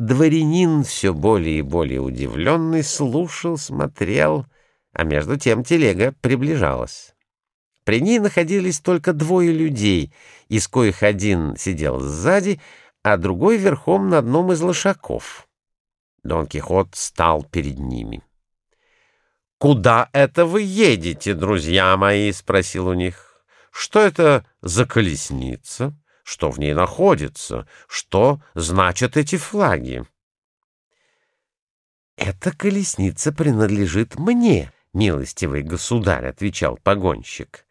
Дворянин, все более и более удивленный, слушал, смотрел, а между тем телега приближалась. При ней находились только двое людей, из коих один сидел сзади, а другой верхом на одном из лошаков. Дон Кихот стал перед ними. «Куда это вы едете, друзья мои?» — спросил у них. «Что это за колесница? Что в ней находится? Что значат эти флаги?» «Эта колесница принадлежит мне, милостивый государь», — отвечал погонщик.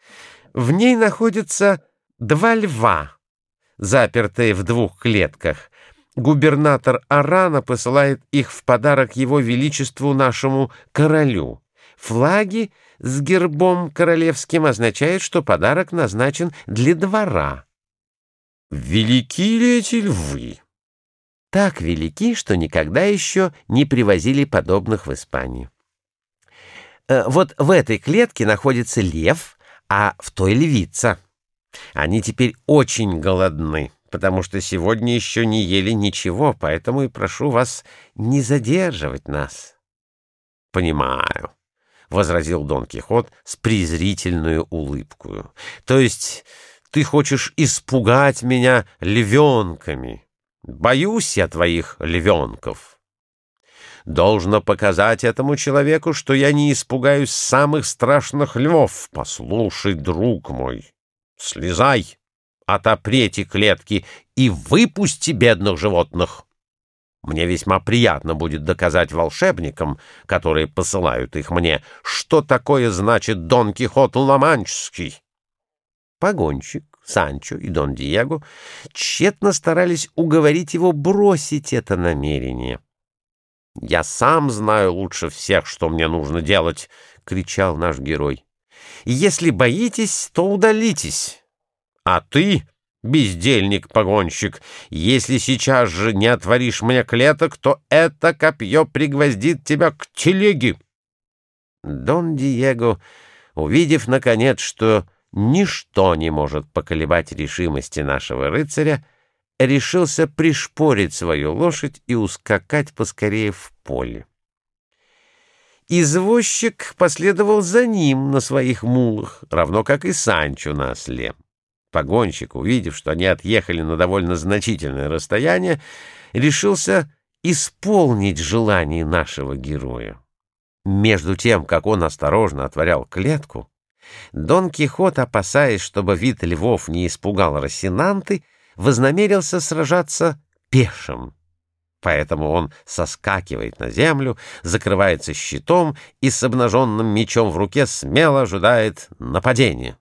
«В ней находятся два льва, запертые в двух клетках. Губернатор Арана посылает их в подарок его величеству нашему королю». Флаги с гербом королевским означают, что подарок назначен для двора. Велики ли эти львы? Так велики, что никогда еще не привозили подобных в Испанию. Э, вот в этой клетке находится лев, а в той львица. Они теперь очень голодны, потому что сегодня еще не ели ничего, поэтому и прошу вас не задерживать нас. Понимаю. — возразил Дон Кихот с презрительную улыбкой. — То есть ты хочешь испугать меня львенками? Боюсь я твоих львенков. Должно показать этому человеку, что я не испугаюсь самых страшных львов. Послушай, друг мой, слезай, отопри эти клетки и выпусти бедных животных. Мне весьма приятно будет доказать волшебникам, которые посылают их мне, что такое значит Дон Кихот Ламанческий. Погонщик, Санчо и Дон Диего тщетно старались уговорить его бросить это намерение. «Я сам знаю лучше всех, что мне нужно делать!» — кричал наш герой. «Если боитесь, то удалитесь. А ты...» бездельник-погонщик, если сейчас же не отворишь мне клеток, то это копье пригвоздит тебя к телеге. Дон Диего, увидев, наконец, что ничто не может поколебать решимости нашего рыцаря, решился пришпорить свою лошадь и ускакать поскорее в поле. Извозчик последовал за ним на своих мулах, равно как и Санчо на осле. Погонщик, увидев, что они отъехали на довольно значительное расстояние, решился исполнить желание нашего героя. Между тем, как он осторожно отворял клетку, Дон Кихот, опасаясь, чтобы вид львов не испугал Росинанты, вознамерился сражаться пешим. Поэтому он соскакивает на землю, закрывается щитом и с обнаженным мечом в руке смело ожидает нападения.